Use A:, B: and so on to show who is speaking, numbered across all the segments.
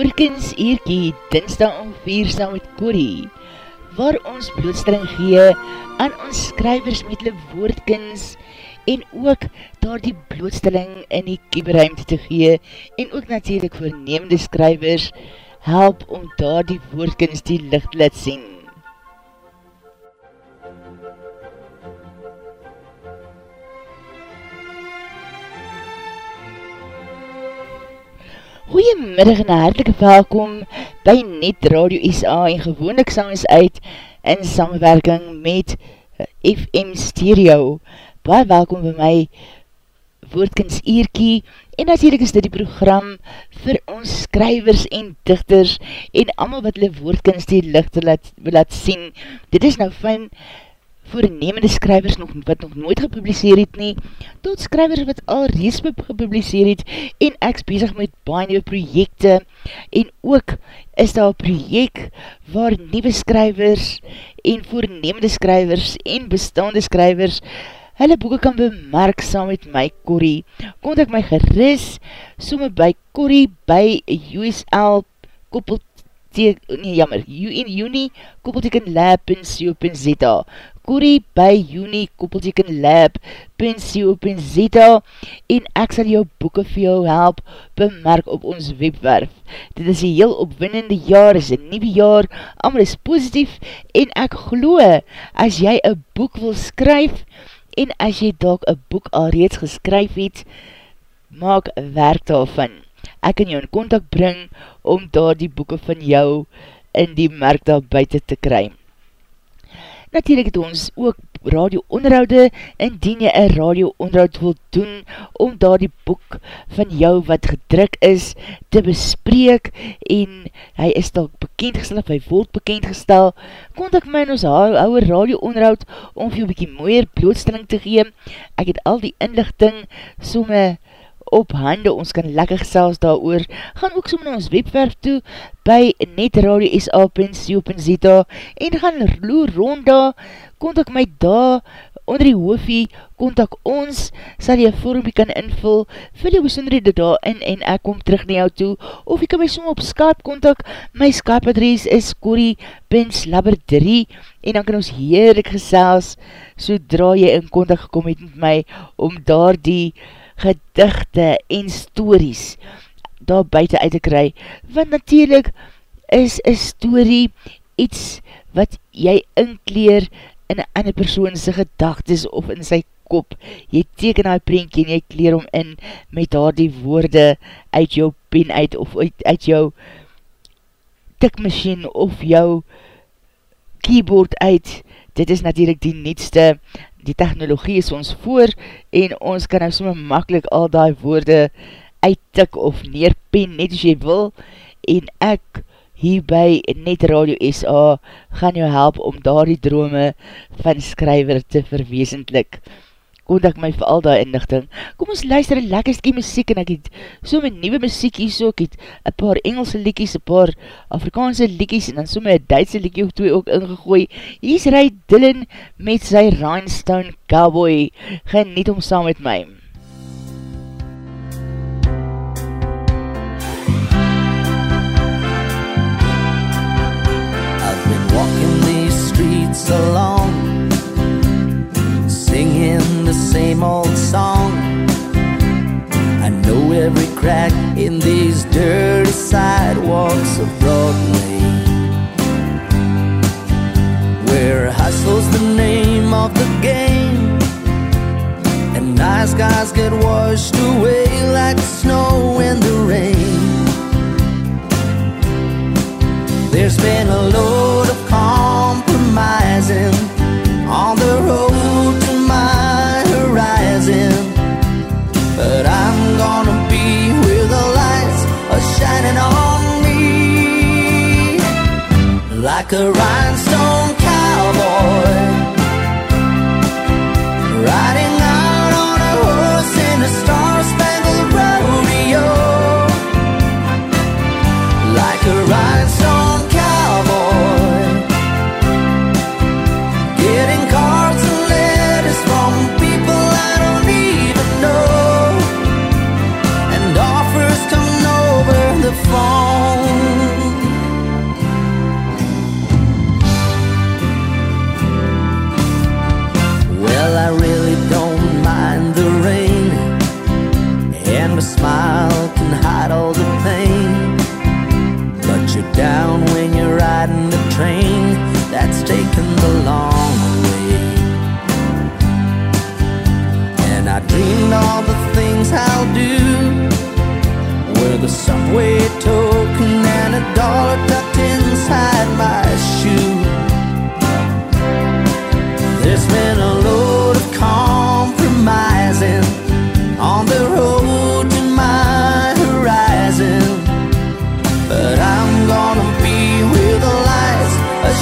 A: Voorkens Eerkie, dinsdag om 4 saam met Corrie, waar ons blootstelling gee aan ons skrywers met hulle woordkens en ook daar die blootstelling in die kieberuimte te gee en ook natuurlijk voornemende skrywers help om daar die woordkens die licht laat sien. Goeiemiddag en hartelike welkom by Net Radio SA en gewoonlik sang ons uit in samenwerking met eh, FM Stereo. Baie welkom by my woordkens Eerkie en natuurlijk is dit die program vir ons skrywers en dichters en allemaal wat hulle woordkens die lichte laat, laat sien. Dit is nou van voornemende skrywers nog, wat nog nooit gepubliseer het nie, tot skrywers wat al reeds gepubliseer het, en ek is bezig met baie nieuwe projekte, en ook is daar projek waar nieuwe skrywers, en voornemende skrywers, en bestaande skrywers, hulle boeken kan bemerk saam met my Corrie. Kontak my geris, somme by Corrie, by USL, koppel nee jammer, uni, koppelteken lab.co.za Corrie by uni koppelteken lab.co.za en ek sal jou boeken vir jou help bemerk op ons webwerf. Dit is een heel opwinnende jaar, is een nieuwe jaar, allemaal is positief en ek gloe, as jy een boek wil skryf en as jy dalk een boek al reeds geskryf het, maak werk daarvan. Ek kan jou in contact bring om daar die boeken van jou in die merk daar buiten te krym. Natuurlijk het ons ook radio onderhoude, indien jy een radio onderhoud wil doen, om daar die boek van jou wat gedruk is, te bespreek, en hy is dalk bekendgestel, of hy word bekendgestel, kontak my in ons ouwe radio onderhoud, om vir jou bykie mooier blootstelling te gee. Ek het al die inlichting somme op hande, ons kan lekker gesels daar oor, gaan ook so na ons webwerf toe, by netradio.sa.co.za en gaan loer rond daar, kontak my daar, onder die hoofie, kontak ons, sal jy vormpie kan invul, vul jy besonderhede daar in en ek kom terug na jou toe, of jy kan my som op Skype kontak, my Skype adres is corrie.slabber3 en dan kan ons heerlik gesels, sodra jy in kontak gekom het met my, om daar die gedigte en stories daar buiten uit te kry, want natuurlijk is een story iets wat jy inkleer in een ander persoonse gedagtes of in sy kop. Jy teken die prentje en jy kleer om in met daar die woorde uit jou pen uit of uit, uit jou tikmachine of jou keyboard uit. Dit is natuurlijk die nietste die technologie is ons voor en ons kan nou soms makkelijk al die woorde uittik of neerpen net as jy wil. En ek hierby Net Radio SA gaan jou help om daar die drome van skryver te verweesendlik kontak my vir al die inlichting. Kom ons luister een lekkerstkie muziek en ek het so my nieuwe muziek hier so, ek het een paar Engelse liekies, een paar Afrikaanse liekies en dan so my Duitse liekie of twee ook ingegooi. Hier is Ray Dillon met sy Rhinestone Cowboy. Geniet om saam met my.
B: I've been walking these streets alone Singing the same old song. I know every crack in these dirty sidewalks of Broadway Where hustle's the name of the game And nice guys get washed away like snow in the rain. There's been a load like a rhinestone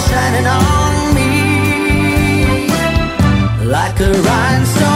B: shining on me like a rhinestone.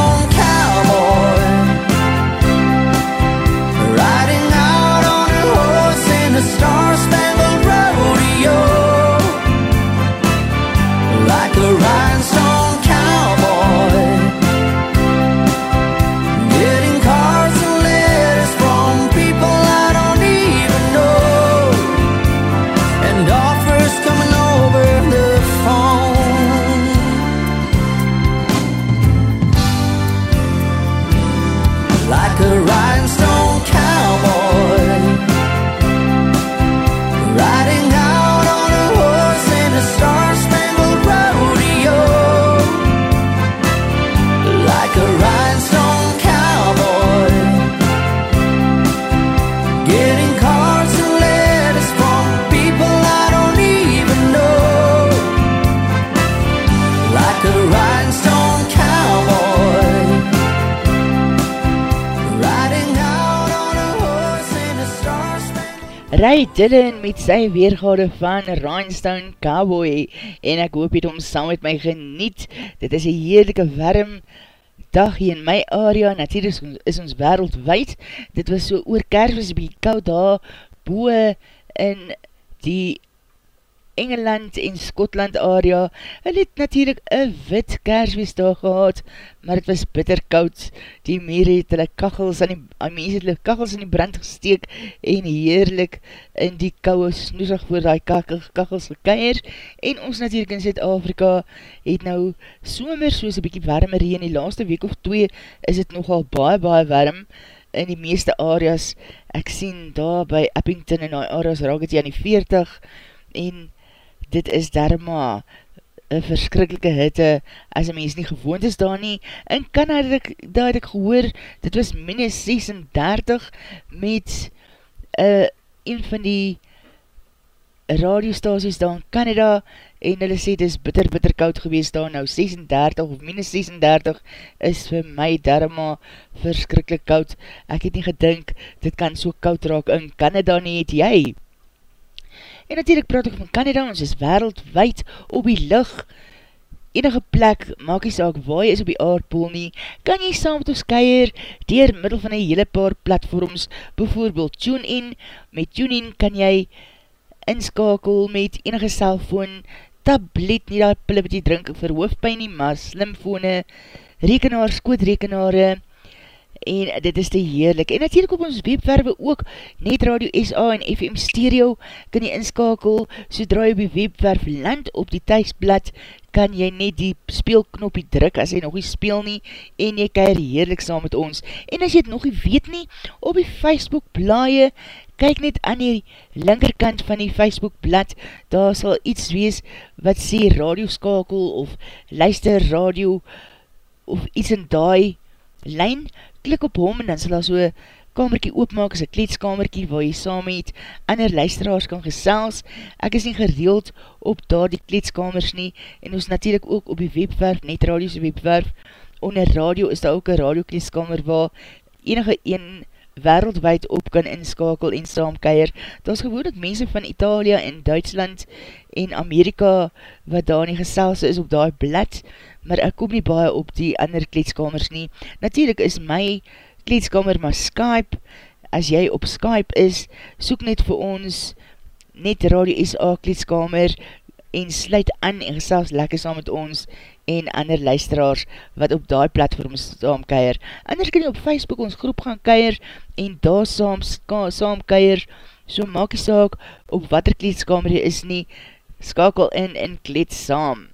A: Ray Dillon met sy weergade van Rhinestone Cowboy en ek hoop het om saam met my geniet. Dit is een heerlijke warm dag hier in my area, natuurlijk is is ons wereldwijd. Dit was so oor kerst, was een bykie koud daar, boe in die Engeland en Skotland area. Hulle het natuurlijk een wit kerswees daar gehad, maar het was bitter koud. Die meer het hulle kachels aan die, aan mense het hulle kachels in die brand gesteek en heerlik in die kouwe snoesig voor die kachels gekeier. En ons natuurlijk in Zuid-Afrika het nou somer soos een bykie warmer hier in die laaste week of twee is het nogal baie baie warm in die meeste areas. Ek sien daar by Eppington en die areas raak het hier aan die 40 en dit is daarma een verskrikkelike hitte as een mens nie gewoond is daar nie. In Canada, daar het ek gehoor, dit was minus 36 met uh, een van die radiostasies daar in Canada en hulle sê dit is bitter bitter koud gewees daar nou 36 of minus 36 is vir my daarma verskrikkelijk koud. Ek het nie gedink dit kan so koud raak in Canada nie, het jy? En natuurlijk praat ek van Canada, ons is wereldwijd op die lucht. Enige plek, maak die saak waar jy is op die aardpool nie, kan jy saam met ons keier dier middel van een hele paar platforms, bijvoorbeeld TuneIn. Met TuneIn kan jy inskakel met enige cellfoon, tablet, nie daar pille wat jy drink vir hoofdpijn nie, maar slimfone, rekenaar, skootrekenare, en dit is te heerlik. En natuurlijk op ons webwerwe ook, net Radio SA en FM Stereo, kan jy inskakel, sodra jy op die webwerf land op die thuisblad, kan jy net die speelknopie druk, as jy nog nie speel nie, en jy keir heerlik saam met ons. En as jy het nog nie weet nie, op die Facebook blaie, kyk net aan die linkerkant van die Facebook blad, daar sal iets wees, wat sê radioskakel, of luister radio, of iets in die lijn, klik op hom en dan sal daar so kamerkie oopmaak, is een kleedskamerkie waar jy saam met ander luisteraars kan gesels. Ek is nie gereeld op daar die kleedskamers nie en ons natuurlijk ook op die webwerf, net radio's webwerf, onder radio is daar ook een radiokleedskamer waar enige een wereldwijd op kan inskakel en saamkeier. Daar is gewoon dat mense van Italia en Duitsland en Amerika wat daar nie gesels is op daar blad, maar ek kom nie baie op die ander kleedskamers nie. Natuurlijk is my kleedskamer maar Skype, as jy op Skype is, soek net vir ons net Radio SA kleedskamer en sluit aan en gesels lekker saam met ons en ander luisteraars wat op die platform saam keier. Anders kan jy op Facebook ons groep gaan keier en daar saam, saam keier, so maak jy saak op wat er kleedskamer jy is nie, skakel in en kleed saam.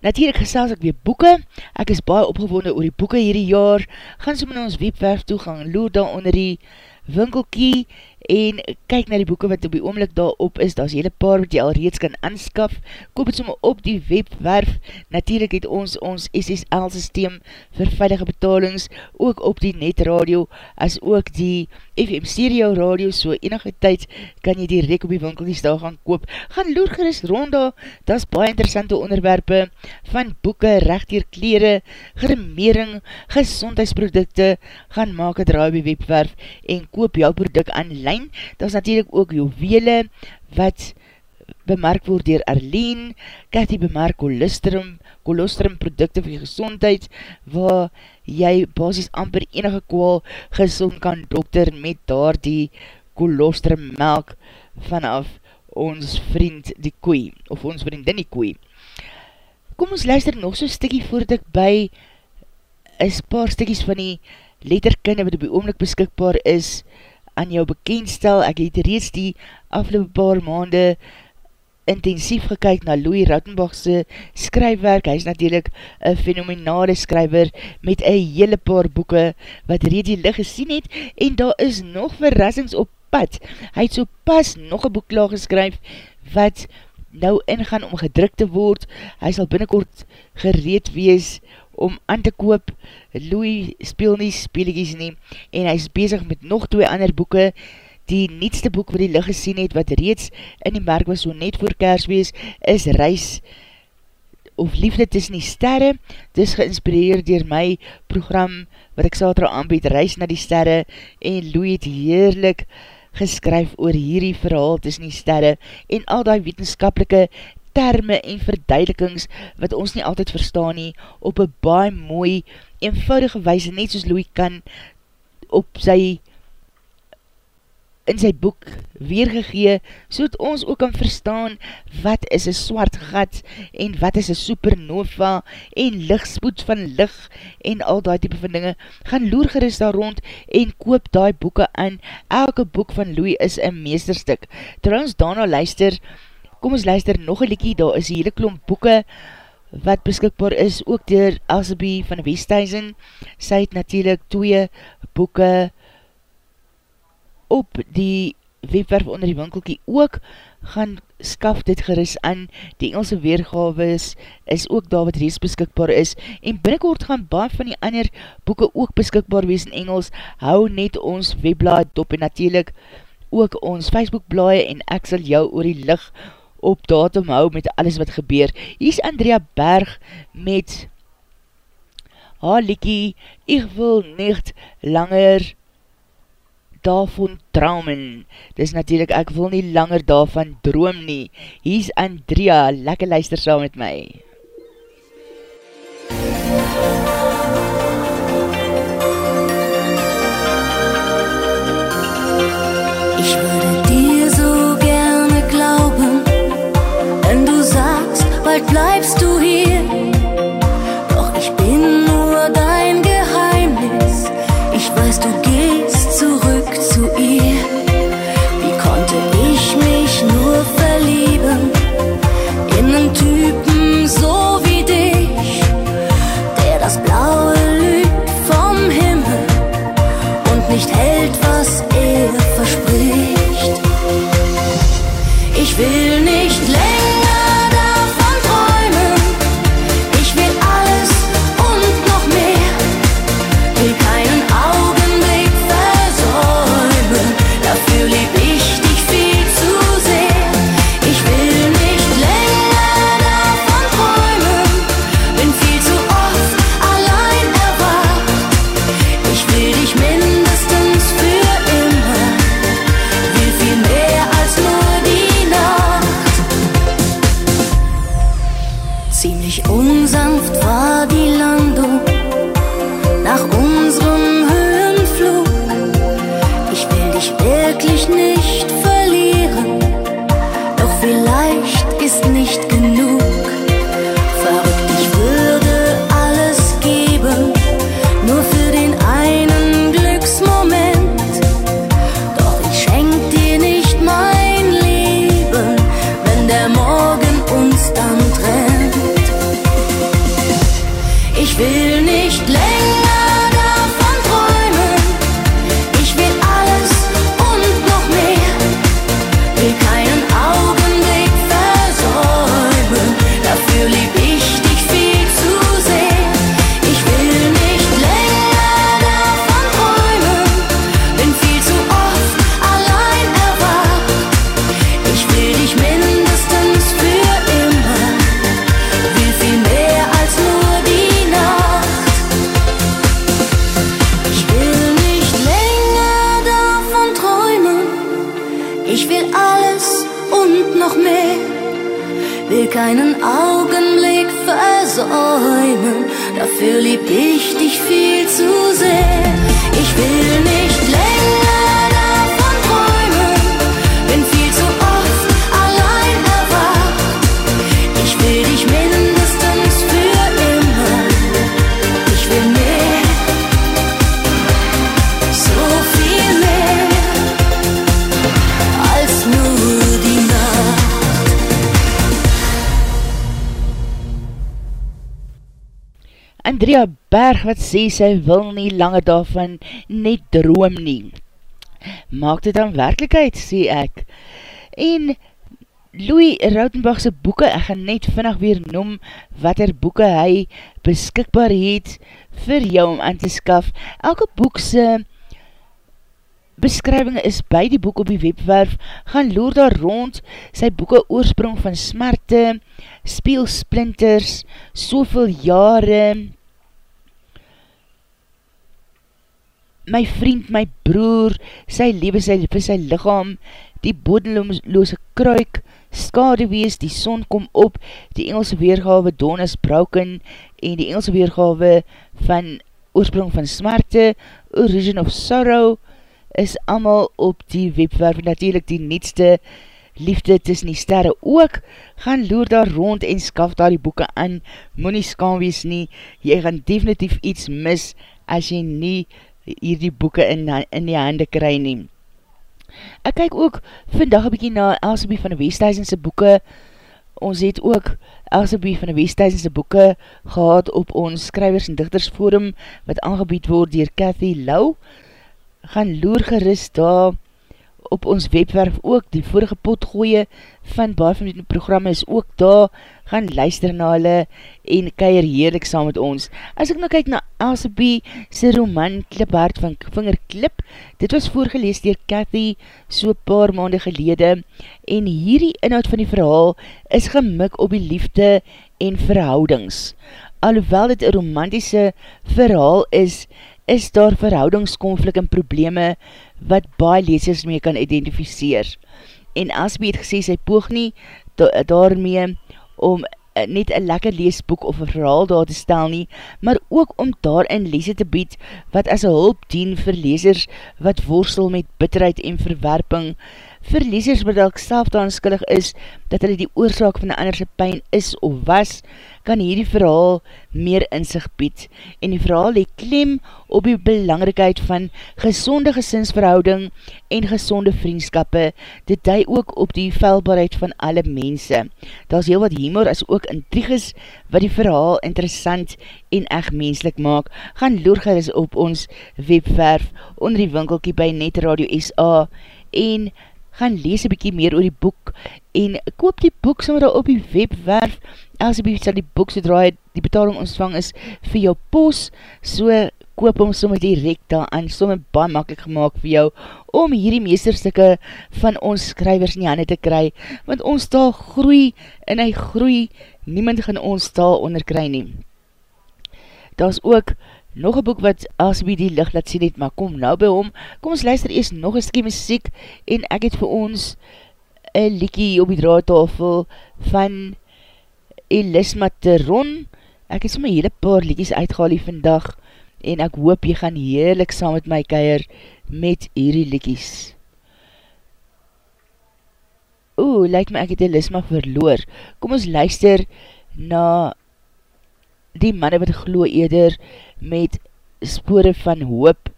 A: Natuurlijk gesels ek weer boeken, ek is baie opgewonde oor die boeken hierdie jaar, gaan so met ons webwerf toe, gaan loer daar onder die winkelkie, en kyk na die boeken wat op die oomlik daar op is, daar is hele paar wat jy al reeds kan aanskaf, koop het somme op die webwerf, natuurlijk het ons ons SSL systeem vir veilige betalings, ook op die netradio, as ook die FM stereo radio, so enige tyd kan jy direct op die winkelkies daar gaan koop, gaan loer gerust rond daar, dat is baie interessante onderwerpe, van boeken, rechtdier kleren, grimering, gezondheidsprodukte, gaan maak het raai op die webwerf, en koop jou product online, lijn, daar is natuurlijk ook juwele wat bemerk word dier Arlene, Cathy bemerk colostrum, colostrum producte vir gezondheid, waar jy basis amper enige kwaal gezond kan dokter met daar die colostrum melk vanaf ons vriend die koei, of ons vriendin die koei. Kom ons luister nog so stikkie voordat ek by is paar stikkies van die letterkunde wat op die oomlik beskikbaar is aan jou bekendstel. Ek het reeds die afgelopen paar maande intensief gekyk na Louis Rattenbachse skryfwerk. Hy is natuurlijk een fenomenale skryver met een hele paar boeken wat reeds die licht gesien het en daar is nog verrassings op pad. Hy het so pas nog een boek klaar geskryf wat nou ingaan om gedruk te word. Hy sal binnenkort gereed wees om aan te koop. Louis speel nie speeligies nie en hy is bezig met nog twee ander boeken. Die nietste boek wat die licht gesien het wat reeds in die merk was so net voor kerswees is Reis of Liefde tussen die sterre. Dis geïnspireerd dier my program wat ek sater aanbied Reis na die sterre en Louis het heerlik geskryf oor hierdie verhaal tussen die sterre en al die wetenskapelike terme en verduidelikings wat ons nie altyd verstaan nie op een baie mooi, eenvoudige wijze, net soos Louis kan op sy in sy boek weergegee, so dat ons ook kan verstaan wat is een swart gat en wat is een supernova en lichtspoed van licht en al die type van dinge. Gaan loer gerust daar rond en koop die boeken aan. Elke boek van Louis is een meesterstuk. Terwijl ons daarna luister, kom ons luister nog een liekie, daar is hele klomp boeken wat beskikbaar is, ook dier Elsabie van Westhuizen. Sy het natuurlijk twee boeken op die webwerf onder die winkelkie ook, gaan skaf dit geris aan, die Engelse weergave is, is ook daar wat reeds beskikbaar is, en binnenkort gaan baie van die ander boeken ook beskikbaar wees in Engels, hou net ons webblad op en natuurlijk ook ons Facebookblaie en ek sal jou oor die licht op datum hou met alles wat gebeur. Hier is Andrea Berg met haar liekie, ek wil nicht langer daarvan traumen. Dis natuurlijk, ek wil nie langer daarvan droom nie. Hier is Andrea, lekker luister saam met my.
C: Bald bleibst du hier. Ich will nicht länger
A: Andrea Berg wat sê sy wil nie langer daarvan net droom nie. Maak dit dan werkelijkheid, sê ek. En Louis Rautenbachse boeken, ek gaan net vinnig weer noem wat er boeken hy beskikbaar het vir jou om aan te skaf. Elke boekse beskrywing is by die boek op die webwerf, gaan loer daar rond sy boeken oorsprong van smarte, speelsplinters, soveel jare, my vriend, my broer, sy lewe, sy vir sy lichaam, die bodenloose kruik, skadewees, die son kom op, die Engelse weergawe Donis Broken, en die Engelse weergawe van oorsprong van smarte, Origin of Sorrow, is allemaal op die webwerf, natuurlijk die netste liefde tussen die sterre ook, gaan loer daar rond en skaf daar die boeken aan, moet nie skam wees nie, jy gaan definitief iets mis, as jy nie hier die boeken in, in die hande kry neem. Ek kyk ook vandag een bykie na Elsebie van die Westhuizense boeken. Ons het ook Elsebie van die Westhuizense boeken gehad op ons skrywers en dichtersforum wat aangebied word dier Cathy Lau. Gaan loer gerust daar op ons webwerf ook, die vorige potgooie van baie van die programme is ook daar, gaan luister na hulle en keier heerlik saam met ons. As ek nou kyk na Elsebie sy roman Kliphart van Vingerklip, dit was voorgelees dier Cathy so paar maande gelede en hierdie inhoud van die verhaal is gemik op die liefde en verhoudings. Alhoewel dit een romantische verhaal is, is daar verhoudingskonflik en probleme wat baie leesers mee kan identificeer. En Asbie het gesê, sy poog nie daarmee om eh, net een lekker leesboek of een verhaal daar te stel nie, maar ook om daarin lese te bied wat as een hulp dien vir lesers wat worstel met bitterheid en verwerping, vir lesers wat elk self daan skillig is, dat hulle die oorzaak van die anderse pijn is of was, kan hierdie verhaal meer inzicht bied. En die verhaal leek klem op die belangrikheid van gezonde gesinsverhouding en gezonde vriendskappe, dit dui ook op die velbaarheid van alle mense. Daar is heel wat humor as ook intriges wat die verhaal interessant en echt menslik maak. Gaan loergeris op ons webwerf onder die winkelkie by Net Radio SA en gaan lees een bykie meer oor die boek en koop die boek sommer daar op die webwerf. Elsebie sal die boek sodra die betaling ontvang is vir jou pos, so koop hom sommer direct daar aan, sommer baie makkelijk gemaakt vir jou, om hierdie meesterstukke van ons skrywers in die handen te kry, want ons taal groei en hy groei, niemand gaan ons taal onderkry neem. Daar is ook nog een boek wat Elsebie die licht laat sien het, maar kom nou by hom, kom ons luister eers nog een skie muziek, en ek het vir ons een liekie op die draadtafel van Elisma Teron, ek het so my hele paar liekies uitgehaal hier vandag, en ek hoop jy gaan heerlik saam met my keier met hierdie liekies. Oeh, lyk my ek het Elisma verloor. Kom ons luister na die manne wat glo eerder met spore van hoop,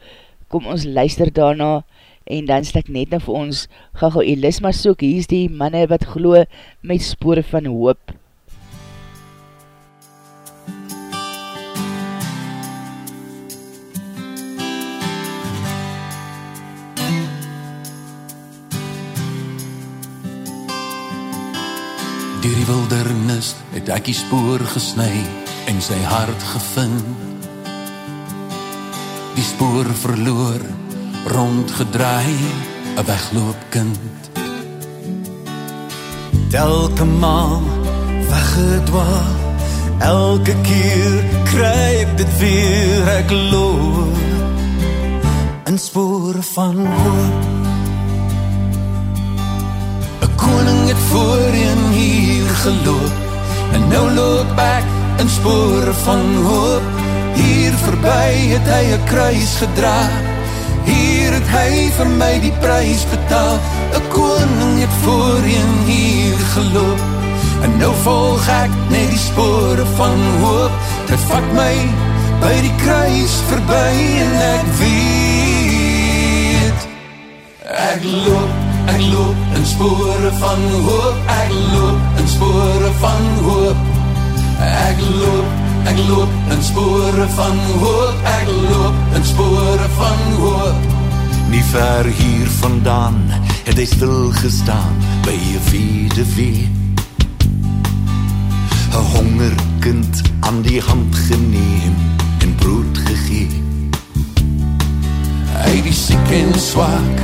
A: kom ons luister daarna, en dan stel ek net nou vir ons, ga gauw Elisma soek, hier is die manne wat glo met spore van hoop.
D: Dier die wildernis het ek die spoor gesny en sy hart gevind. Die spoor verloor, rondgedraai, 'n wegloopkind. Elke maal weggedwaal, elke keer kry ek dit weer ek loop. In spore van hoop. 'n Koning het voorheen hier geloop En nou loop ek in spore van hoop. Hier voorbij het hy een kruis gedra. Hier het hy vir my die prijs betaal. Een koning het voorheen hier geloop. En nou volg ek net die spore van hoop. Dit vat my by die kruis voorbij En ek weet. Ek loop, ek loop in spore van hoop. Ek loop in spore van hoop ek loop in spore van hoop Ek loop in spore van hoop Nie ver hier vandaan het hy stilgestaan by jy vede weet een hongerkind aan die hand geneem en brood gegee. Hy die siek en swak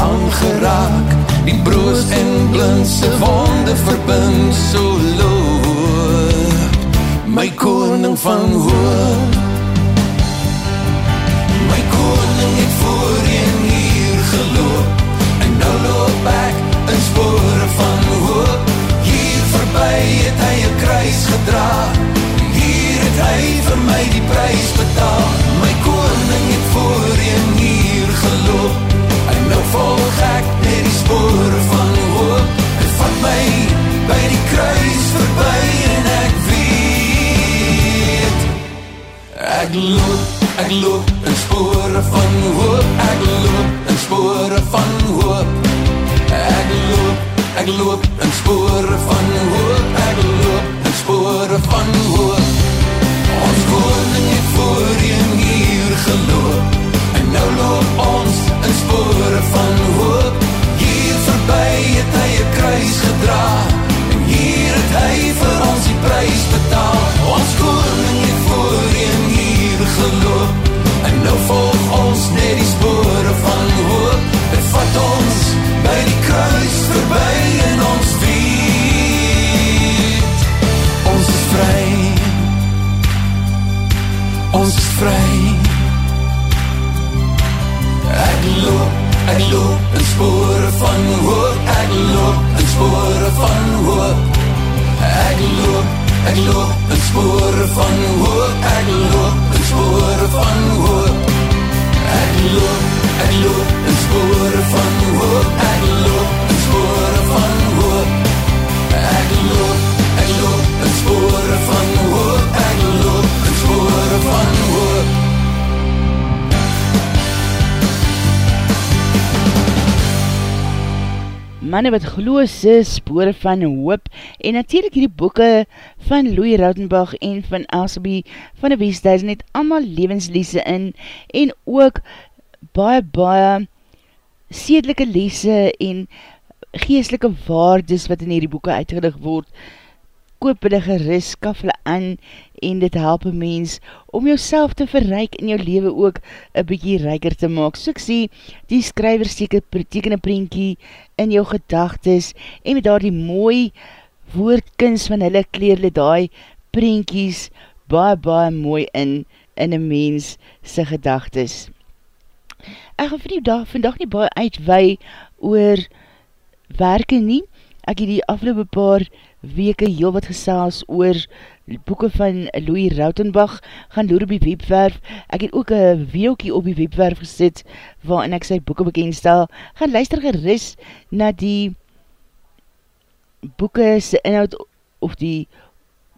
D: aangeraak, die broos en blindse wonde verbind so loop. My koning van hoop, my koning het voorheen hier geloop, en nou loop ek in spore van hoop, voorbij het hy een kruis gedra. Hier het hy vir my die prijs betaal. My koning het voorheen hier geloop. En nou volg ek met die spore van hoop. Het vat my by die kruis voorbij En ek weet Ek loop, ek loop in spore van hoop. Ek loop in spore van hoop. Ek loop Ek loop in spore van hoop. Ek loop in spore van hoop. Ons koning het voorheen hier geloop. En nou loop ons in spore van hoop. Hier voorbij het hy een kruis gedra. En hier het hy vir ons die prijs betaal. Ons koning het voorheen
A: manne wat geloos is, spore van hoop, en natuurlijk die boeke van Louis Rautenbach en van Elsabie van die Westhuis, net allemaal levensliese in, en ook baie, baie sedelike lese en geestelike waardes wat in hierdie boeke uitgedig word, koop hulle geris, kaf hulle aan, en dit help een mens om jouself te verryk in jou leven ook een bykie ryker te maak. So ek sê, die skryver teken een prentjie in jou gedagtes en met daar die mooi woordkins van hulle kleerle daai prentjies baie baie mooi in in een mens sy gedagtes. Ek gaan vir die dag vandag nie baie uitwei oor werke nie. Ek het die afgelopen paar weke heel wat gesels oor boeken van Louis Rautenbach gaan loer op die webwerf. Ek het ook een weelkie op die webwerf gesit waarin ek sy boeken bekendstel. Gaan luister geris na die boeken sy inhoud of die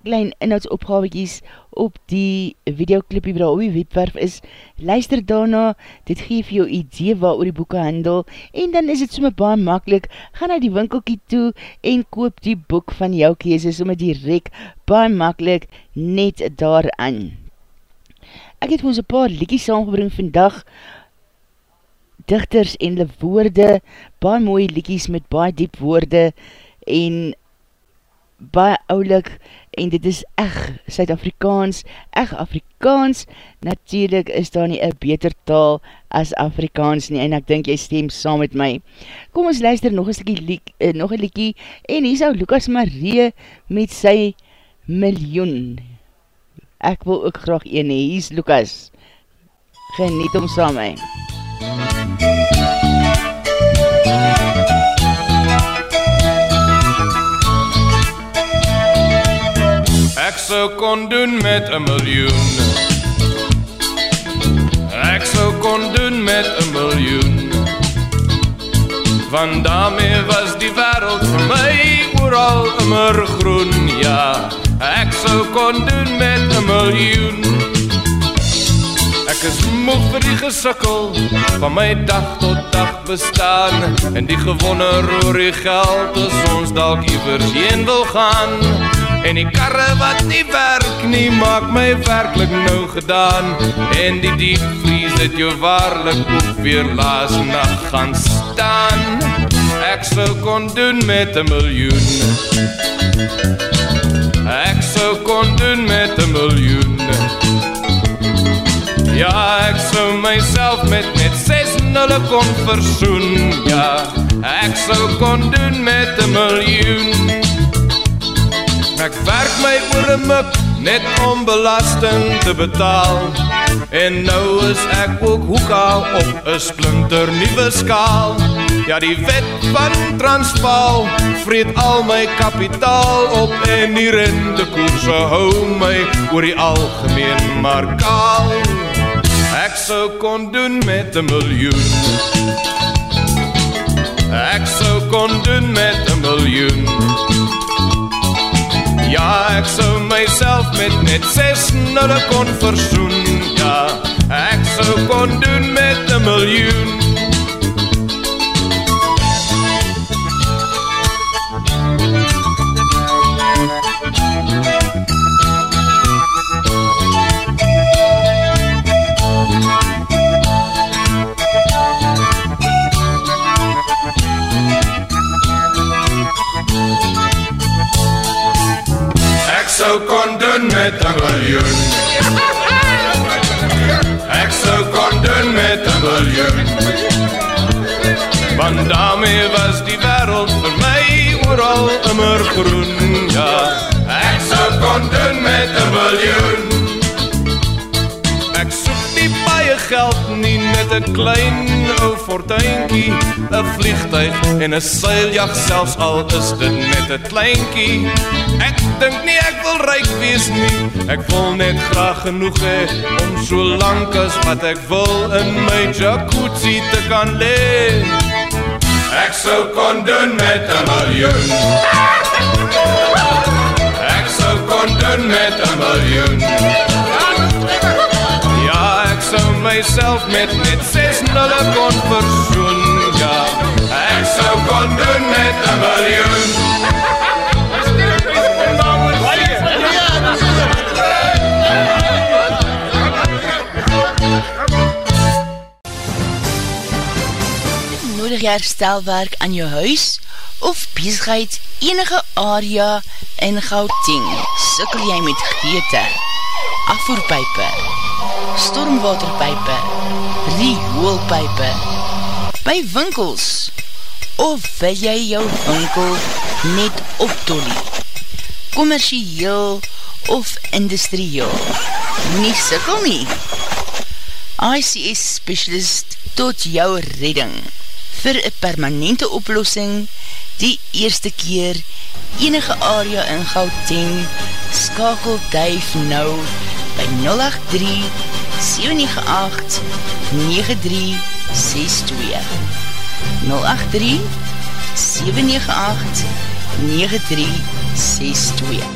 A: klein inhoudsopgawekies op die videoclipie wat op die webwerf is. Luister daarna, dit geef jou idee waar oor die boeken handel en dan is het somme baie makkelijk, ga na die winkelkie toe en koop die boek van jou kese, somme direct baie makkelijk net daar aan. Ek het ons een paar liekies saamgebring vandag, dichters en woorde, baie mooie liekies met baie diep woorde en baie oulik en dit is eg Suid-Afrikaans, eg Afrikaans, natuurlijk is daar nie een beter taal as Afrikaans nie, en ek dink jy stem saam met my. Kom ons luister nog een stikkie, uh, nog een liekie, en hier ou Lucas Marie met sy miljoen. Ek wil ook graag een, hier is Lucas. Geniet om saam my.
E: Sou kon doen met een miljoen. Ek sou kon doen met een miljoen. Want daarmee was die wereld vir my Ooral immer groen, ja Ek sou kon doen met een miljoen. Ek is moeg vir die gesikkel Van my dag tot dag bestaan. En die gewonne roer die geld As ons dalk iwers heen wil gaan En die karre wat nie werk nie Maak my werkelijk nou gedaan. En die diepvries het jou waarlik ook weer laas nacht gaan staan. Ek sou kon doen met een miljoen. Ek sou kon doen met een miljoen. Ja, ek sou myself met net 6 nulle kon versoen. Ja, ek sou kon doen met 'n miljoen Ek werk my oor 'n mik net om belasting te betaal En nou is ek ook hoeka op 'n splinter nuwe skaal Ja, die wet van Transvaal vreet al my kapitaal op En die rentekoerse hou my oor die algemeen maar kaal Ek sou kon doen met 'n miljoen. Ek sou kon doen met 'n miljoen. Ja, ek sou myself met net 6 nulle kon versoen. Ja, ek sou kon doen met 'n miljoen. 'n miljoen. Ek sou kon doen met 'n miljoen. Want daarmee was die wêreld vir my oral immer groen. Ja, ek sou kon doen met 'n miljoen. Ek soek nie baie geld 'n klein ou fortuintjie, 'n vliegtyg en 'n seiljag selfs al is dit net 'n kleintjie. Ek dink nie ek wil ryk wees nie, ek wil net graag genoeg hê om so lank as wat ek wil in my jacuzzi te kan lê. Ek sou kon doen met 'n miljoen. Ek sou kon doen met 'n miljoen. Ja, sou myself met net 6 nulle kon versoen. Ja, ek sou kon doen met 'n miljoen.
A: nodig jy herstelwerk aan jou huis of bezigheid enige area in Gauteng. Sikkel jy met geëte, afvoerpijpe, stormwaterpijpe, rioolpijpe, by winkels of wil jy jou winkel net optolie, commercieel of industrieel. Nie sikkel nie. ICS Specialist tot jou redding vir een permanente oplossing die eerste keer enige area in Gauteng skakel duif nou by 083-798-9362 083-798-9362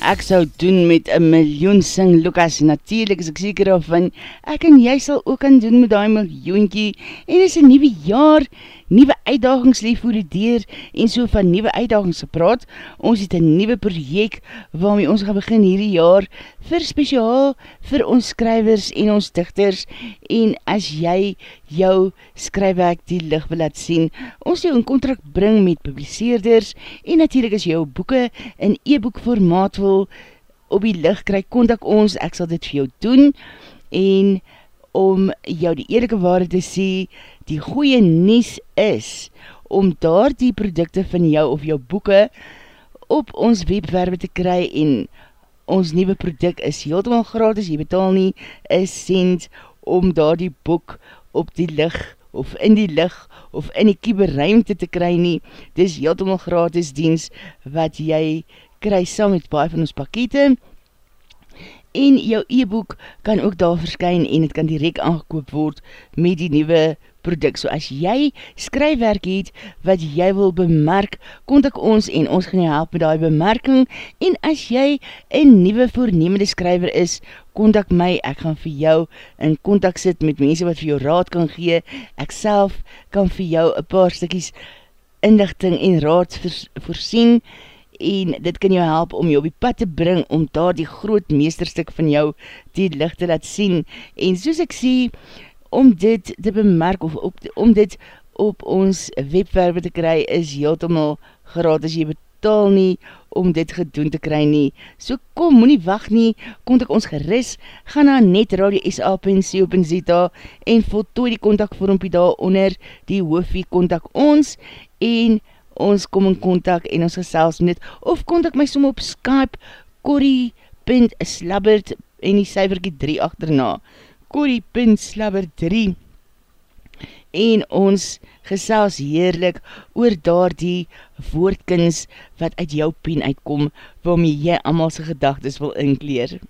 A: Ek sal doen met een miljoen sing Lucas, natuurlijk is ek seker of van, ek en jy sal ook kan doen met die miljoenkie, en is een nieuwe jaar, nieuwe uitdagings leef voor die deur, en so van nieuwe uitdagings gepraat, ons het een nieuwe project, waarmee ons gaan begin hierdie jaar, vir speciaal, vir ons skrywers en ons dichters, en as jy jou skrywerk die licht wil laat sien, ons jou in contract bring met publiceerders, en natuurlijk as jou boeken in e-boek formaat wil op die licht kry, kontak ons, ek sal dit vir jou doen, en om jou die eerlijke waarde te sê, die goeie nies is, om daar die producte van jou of jou boeken op ons webwerwe te kry, en ons nieuwe product is heeltemal gratis, jy betaal nie, is cent om daar die boek op die licht, of in die licht, of in die kieberuimte te kry nie, dis heeltemal gratis diens, wat jy kry saam met baie van ons pakete, en jou e-boek kan ook daar verskyn en het kan direct aangekoop word met die nieuwe product. So as jy skrywerk het wat jy wil bemerk, kontak ons en ons gaan jou help met die bemerking. En as jy een nieuwe voornemende skryver is, kontak my, ek gaan vir jou in kontak sit met mense wat vir jou raad kan gee, ek self kan vir jou een paar stikkies inlichting en raad voorsien, en dit kan jou help om jou op die pad te bring om daar die groot meesterstuk van jou die licht te laat sien. En soos ek sê, om dit te bemerk of op, om dit op ons webwerwe te kry is heeltemal gratis. Jy betaal nie om dit gedoen te kry nie. So kom, moet nie wacht nie, kontak ons geris, ga na netradio.sa.co.za en voltooi die kontakvormpie daar onder die hoofie kontak ons en ons kom in contact en ons gesels net, of contact my som op Skype, corrie.slabbert en die syverkie 3 achterna, corrie.slabbert 3 en ons gesels heerlik oor daar die woordkins wat uit jou pen uitkom, waarmee jy amal sy gedagtes wil inkleer.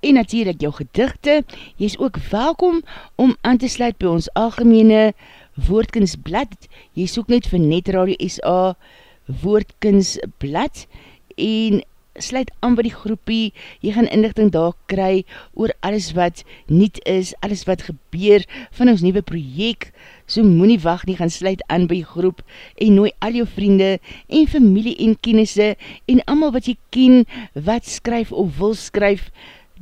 A: En natuurlijk jou gedigte, jy is ook welkom om aan te sluit by ons algemene woordkinsblad, jy soek net vir Net Radio SA woordkinsblad en sluit aan by die groepie, jy gaan inlichting daar kry oor alles wat niet is, alles wat gebeur van ons nieuwe project, so moet nie wacht nie, gaan sluit aan by die groep en nooi al jou vriende en familie en kennisse en amal wat jy ken, wat skryf of wil skryf,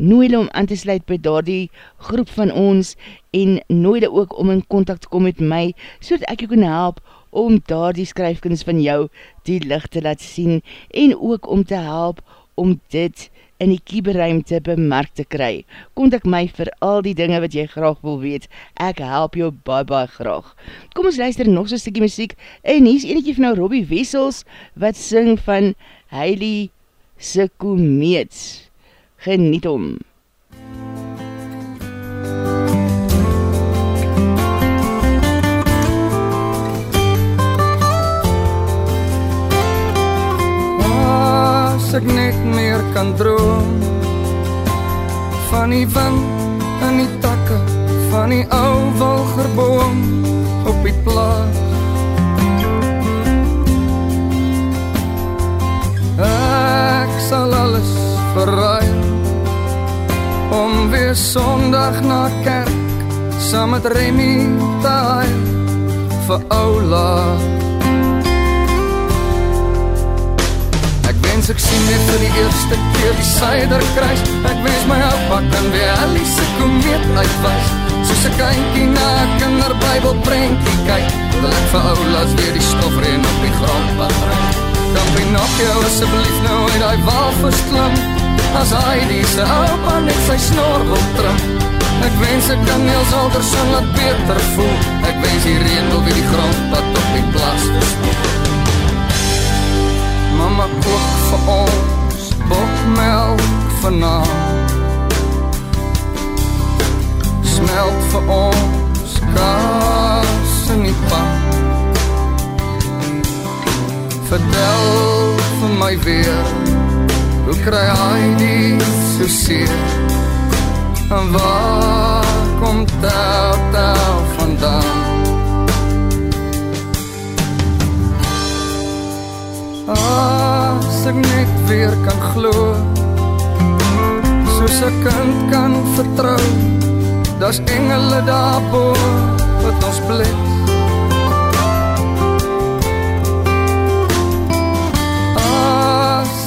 A: nooi hulle om aan te sluit by daar die groep van ons en nooi hulle ook om in contact kom met my, so dat ek jou kan help om daar die skryfkens van jou die licht te laat sien en ook om te help om dit in die kieberuimte bemerk te kry. Contact my vir al die dinge wat jy graag wil weet. Ek help jou baie baie graag. Kom ons luister nog so'n stikkie muziek en hier is enetje van nou Robbie Wessels wat sing van Hailey Sikomeets geniet om.
F: As ek net meer kan droom. Van die wind in die takke Van die ou wilgerboom op die plaas. Ek sal alles verruil om weer sondag na kerk saam met Remy te huil vir oula. Ek wens ek sien net vir die eerste keer die suiderkruis Ek wens my oupa kan weer Alice komeet uitwas Soos ek eindkie na kinderbybel prentjie kyk Wil ek vir oulas weer die stofreen op die grond wat breng Dan benak jou asseblief nou uit die walvis klim As hy die se opa net sy snor wil trim Ek wens ek kan Niels Alderson laat beter voel. Ek wens die reen wil weer die grondpad op die plaas bespoel Mama kook vir ons bokmelk vanaand. Smelt vir ons kaas in die pan. Vertel vir my weer Hoe kry hy die so seer En waar kom tel tel vandaan? As ek net weer kan glo Soos ek kind kan vertrou Das engele daarbo wat ons blits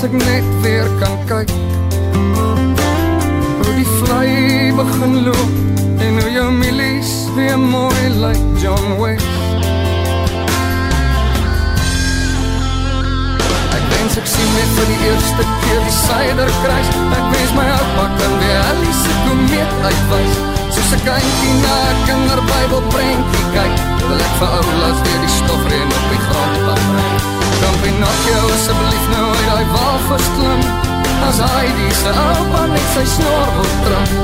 F: ek net weer kan kyk Hoe die vlei begin loop En hoe jou milies weer mooi like John West Ek ek sien net vir die eerste keer die Seider kruis. Ek wens my opa kan weer Alice komeet uitwijs Soos ek eindkie na kinder bybel prentjie kyk Wil ek vir oulas weer die stofreen op die grond patrijn Kan Pinocchio asseblief nou uit die walvis klim. As hy die sy opa net sy snor wil tram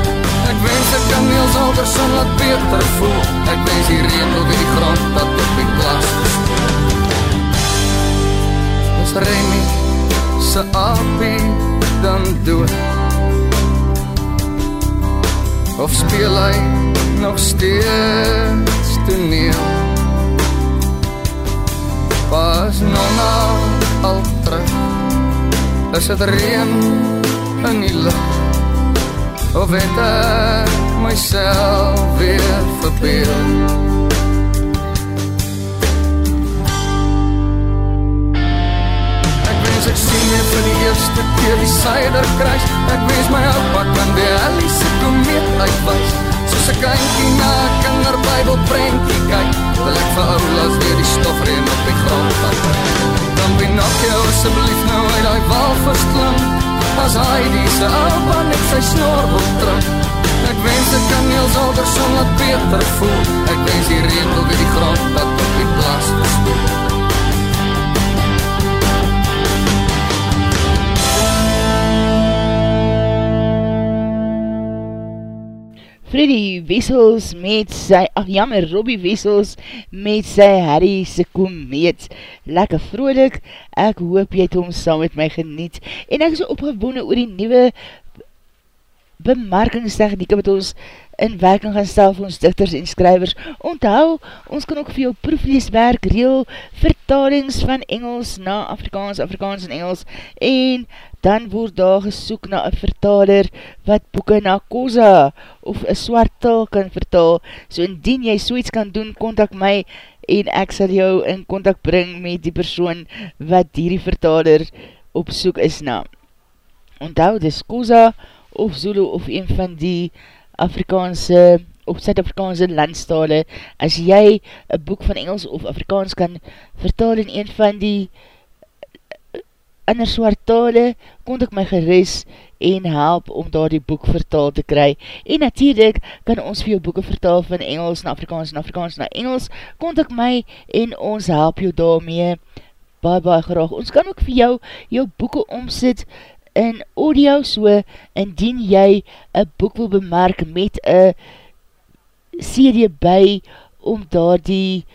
F: Ek wens ek kan Niels Alderson laat beter voel. Ek wens die reen weer die grond dat op die klas Is Remy sy apie dan dood. Of speel hy nog steeds toneel? Was nonna al terug. Is het reen in die lucht? Of het ek myself weer verbeeld Ek wens ek sien jy vir die eerste keer die Seider kruis. Ek wens my opa kan die Alice komeet uitwijs Soos ek eindkie na kinder bybel prentjie kyk Wil ek vir oulas weer die stofreen op die grond vat Dan Pinocchio asseblief nou uit die walvis klim As hy die sy opa net sy snor wil tram Ek wens ek kan Niels Alderson laat beter voel. Ek wens die reen wil weer die grond vat op die plaas gespoel
A: Freddy Wessels met sy, ach jammer, Robbie Wessels met sy Harry se komeet. Lekker vrolik, ek hoop jy het hom saam met my geniet. En ek is opgewone oor die nieuwe bemarkingstechnieke wat ons in werking gaan stel vir ons dichters en skrywers. Onthou, ons kan ook vir jou proefleeswerk, reel, vertalings van Engels na Afrikaans, Afrikaans en Engels, en dan word daar gesoek na een vertaler wat boeken na Koza of een swart taal kan vertaal. So indien jy soeits kan doen, kontak my en ek sal jou in kontak bring met die persoon wat hierdie vertaler op soek is na. Onthou, dis Koza of Zulu of een van die Afrikaanse of Suid-Afrikaanse landstale, as jy een boek van Engels of Afrikaans kan vertaal in een van die ander swart tale, kon ek my geris en help om daar die boek vertaal te kry. En natuurlijk kan ons vir jou boeken vertaal van Engels na Afrikaans en Afrikaans na Engels, kon ek my en ons help jou daarmee baie baie graag. Ons kan ook vir jou jou boeken omsit in audio so, indien jy een boek wil bemerk met een serie by, om daar die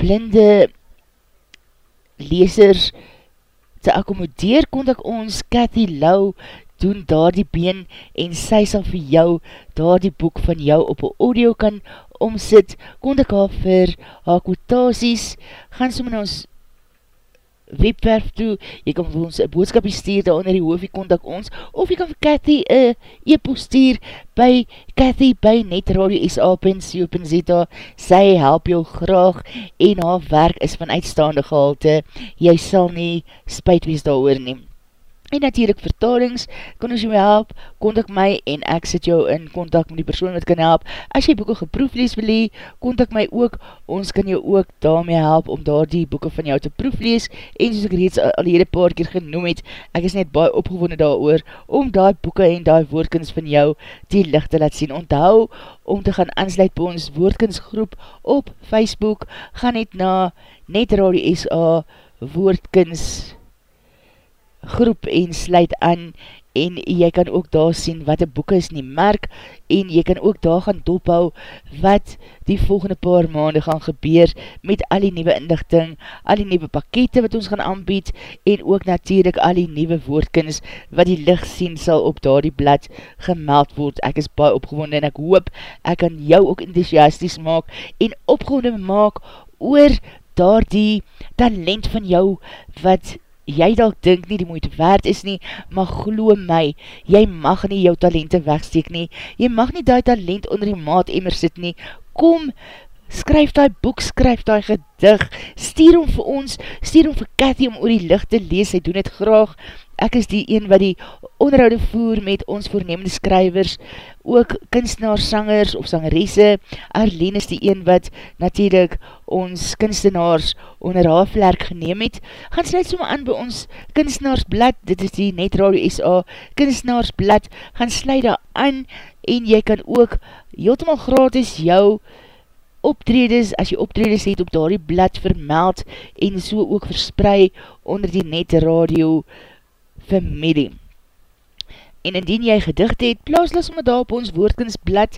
A: blinde lesers te akkomodeer, kon ek ons Cathy Lau doen daar die been en sy sal vir jou daar die boek van jou op een audio kan omsit, kon ek haar vir haar quotasies, gaan so met ons webwerf toe, jy kan vir ons een boodskap stuur daar onder die hoofie kontak ons, of jy kan vir Cathy een e-post stuur by Cathy by netradio.sa.co.za sy help jou graag en haar werk is van uitstaande gehalte, jy sal nie spuit wees daar oor neem en natuurlijk vertalings, kan ons jou help, kontak my en ek sit jou in kontak met die persoon wat kan help. As jy boeken geproeflees wil hee, kontak my ook, ons kan jou ook daarmee help om daar die boeken van jou te proeflees. En soos ek reeds al hele paar keer genoem het, ek is net baie opgewonde daar oor, om daar boeken en daar woordkens van jou die licht te laat sien. Onthou om te gaan aansluit by ons woordkinsgroep op Facebook, gaan net na Net Radio SA woordkins groep en sluit aan en jy kan ook daar sien wat die boeken is in die merk en jy kan ook daar gaan dophou wat die volgende paar maande gaan gebeur met al die nieuwe inlichting, al die nieuwe pakete wat ons gaan aanbied en ook natuurlijk al die nieuwe woordkens wat die licht sien sal op daar die blad gemeld word. Ek is baie opgewonde en ek hoop ek kan jou ook enthousiasties maak en opgewonde maak oor daar die talent van jou wat jy dalk dink nie die moeite waard is nie, maar glo my, jy mag nie jou talente wegsteek nie, jy mag nie die talent onder die maat emmer sit nie, kom, skryf die boek, skryf die gedig, stuur hom vir ons, stuur hom vir Cathy om oor die licht te lees, hy doen het graag, ek is die een wat die onderhoude voer met ons voornemende skrywers, ook kunstenaars, sangers of sangeresse, Arlene is die een wat natuurlijk ons kunstenaars onder haar vlerk geneem het, gaan sluit soma aan by ons kunstenaarsblad, dit is die Net Radio SA kunstenaarsblad, gaan sluit daar aan en jy kan ook heeltemaal gratis jou optredes, as jy optredes het op daardie blad vermeld en so ook versprei onder die Net Radio blad familie. En indien jy gedicht het, plaas las het daar op ons woordkinsblad,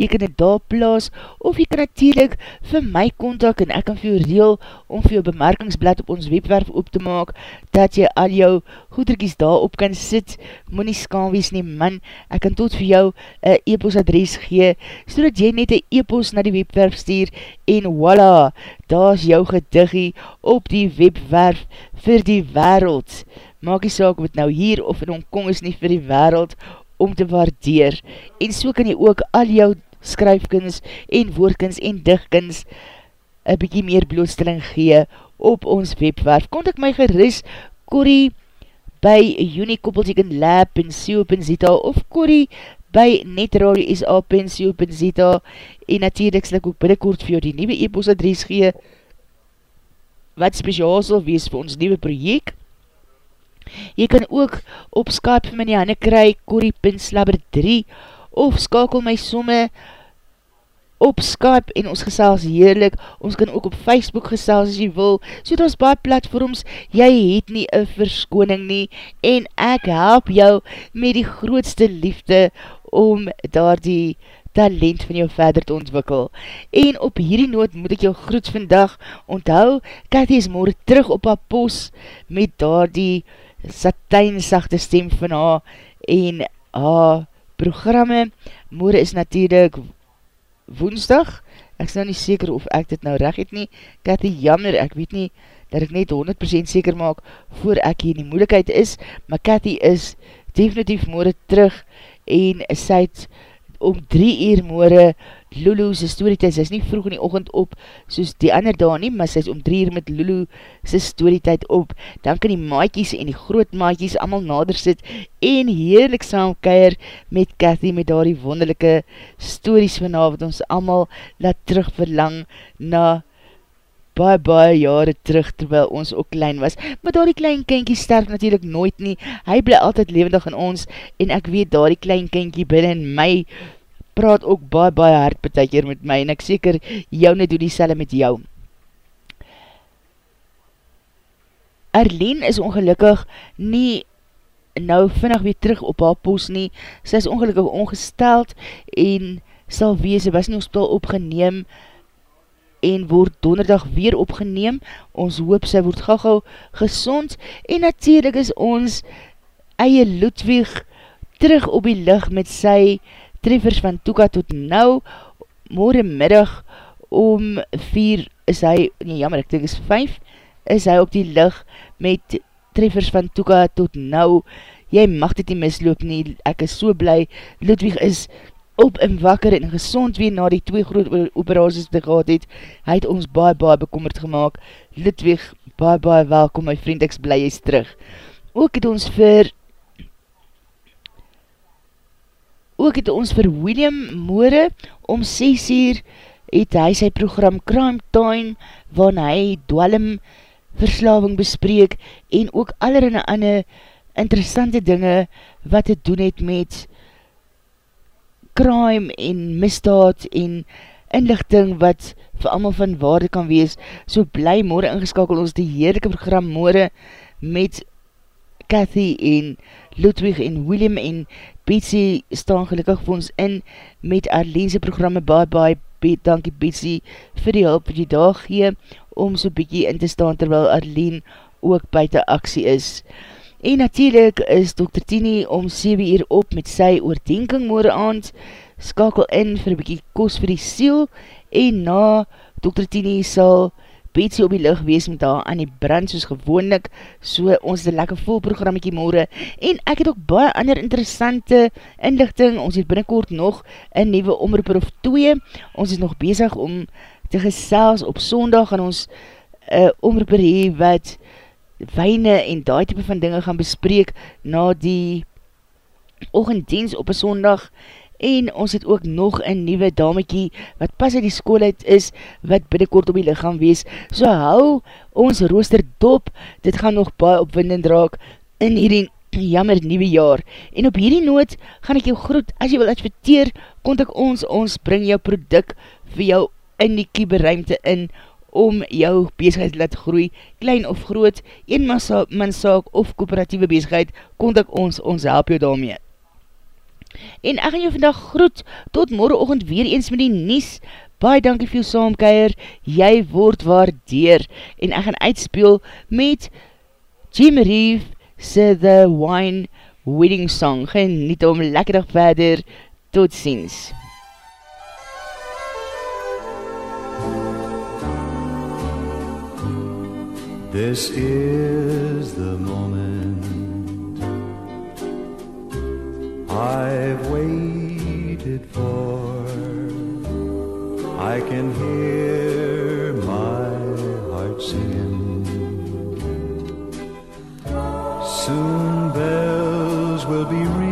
A: jy kan het daar plaas, of jy kan natuurlijk vir my kontak en ek kan vir jou reel om vir jou bemerkingsblad op ons webwerf op te maak, dat jy al jou goederkies daar op kan sit, moet nie skaam wees nie man, ek kan tot vir jou een e-post adres gee, so dat jy net een e-post na die webwerf stuur, en voila, daar is jou gediggie op die webwerf vir die wereld maak die saak wat nou hier of in Hongkong is nie vir die wereld om te waardeer. En so kan jy ook al jou skryfkins en woordkins en digkins een bykie meer blootstelling gee op ons webwerf. Kontak my geris, Corrie, by unikoppelteken lab.co.za of Corrie by netradio.sa.co.za en natuurlijk sal ek ook binnenkort vir jou die nieuwe e-post adres gee wat speciaal sal wees vir ons nieuwe project Jy kan ook op Skype my die hande kry, Corrie.slabber3, of skakel my somme op Skype en ons gesels heerlik. Ons kan ook op Facebook gesels as jy wil. So dat ons baie platforms, jy het nie een verskoning nie en ek help jou met die grootste liefde om daar die talent van jou verder te ontwikkel. En op hierdie noot moet ek jou groet vandag onthou, Cathy is morgen terug op haar pos met daar die satijnsachte stem van haar en haar programme. Moore is natuurlijk woensdag. Ek is nou nie seker of ek dit nou recht het nie. Die jammer, ek weet nie dat ek net 100% seker maak voor ek hier in die moeilikheid is, maar Cathy is definitief moore terug en sy het om drie uur moore Lulu sy storytijd, sy is nie vroeg in die ochend op soos die ander daar nie, maar sy is om drie uur met Lulu sy storytijd op. Dan kan die maaikies en die groot maaikies allemaal nader sit en heerlik saam keir met Cathy met daar die wonderlijke stories vanavond ons allemaal laat terug verlang na baie baie jare terug terwyl ons ook klein was. Maar daar die klein kinkie sterf natuurlijk nooit nie. Hy bly altyd levendig in ons en ek weet daar die klein kinkie binnen my praat ook baie, baie hard betekeer met my, en ek seker, jou net doe die selle met jou. Arlene is ongelukkig nie nou vinnig weer terug op haar post nie, sy is ongelukkig ongesteld, en sal wees, sy was nie hospitaal opgeneem, en word donderdag weer opgeneem, ons hoop sy word gauw gezond, en natuurlijk is ons eie Ludwig terug op die licht met sy treffers van Toeka tot nou, morgen middag om 4 is hy, nee jammer, ek dink is 5, is hy op die lig met treffers van Toeka tot nou, jy mag dit nie misloop nie, ek is so bly, Ludwig is op en wakker en gezond weer na die twee groot operaties te gehad het, hy het ons baie baie bekommerd gemaakt, Ludwig, baie baie welkom my vriend, ek is bly, jy is terug. Ook het ons vir ook het ons vir William Moore om 6 uur het hy sy program Crime Time waar hy dwalm verslaving bespreek en ook allerhande ander interessante dinge wat het doen het met crime en misdaad en inlichting wat vir allemaal van waarde kan wees. So bly morgen ingeskakel ons die heerlijke program morgen met Cathy en Ludwig en William en Betsy staan gelukkig vir ons in met Arleense programme. Bye bye, Bet, dankie Betsy vir die hulp wat jy daar gee om so bykie in te staan terwyl Arleen ook buiten aksie is. En natuurlijk is Dr. Tini om 7 uur op met sy oordenking morgen aand, skakel in vir bykie kos vir die siel en na Dr. Tini sal Betsy op die lucht wees met haar aan die brand soos gewoonlik, so ons een lekker vol programmekie morgen, en ek het ook baie ander interessante inlichting, ons het binnenkort nog een nieuwe omroeper of twee, ons is nog bezig om te gesels op sondag, en ons uh, omroeper hee wat wijne en die type van dinge gaan bespreek na die ochenddienst op een sondag, en ons het ook nog een nieuwe damekie wat pas uit die school uit is, wat binnenkort op die lichaam wees. So hou ons rooster dop, dit gaan nog baie opwindend raak in hierdie jammer nieuwe jaar. En op hierdie noot gaan ek jou groet, as jy wil adverteer, kontak ons, ons bring jou product vir jou in die kieberuimte in, om jou bezigheid laat groei, klein of groot, een mansaak of kooperatieve bezigheid, kontak ons, ons help jou daarmee. En ek gaan jou vandag groet, tot morgenochtend weer eens met die nies. Baie dankie vir jou saamkeier, jy word waardeer. En ek gaan uitspeel met Jim Reeve se The Wine Wedding Song. Geniet om lekker dag verder, tot ziens.
G: This is the moment I've waited for. I can hear my heart singing. Soon bells will be ringing.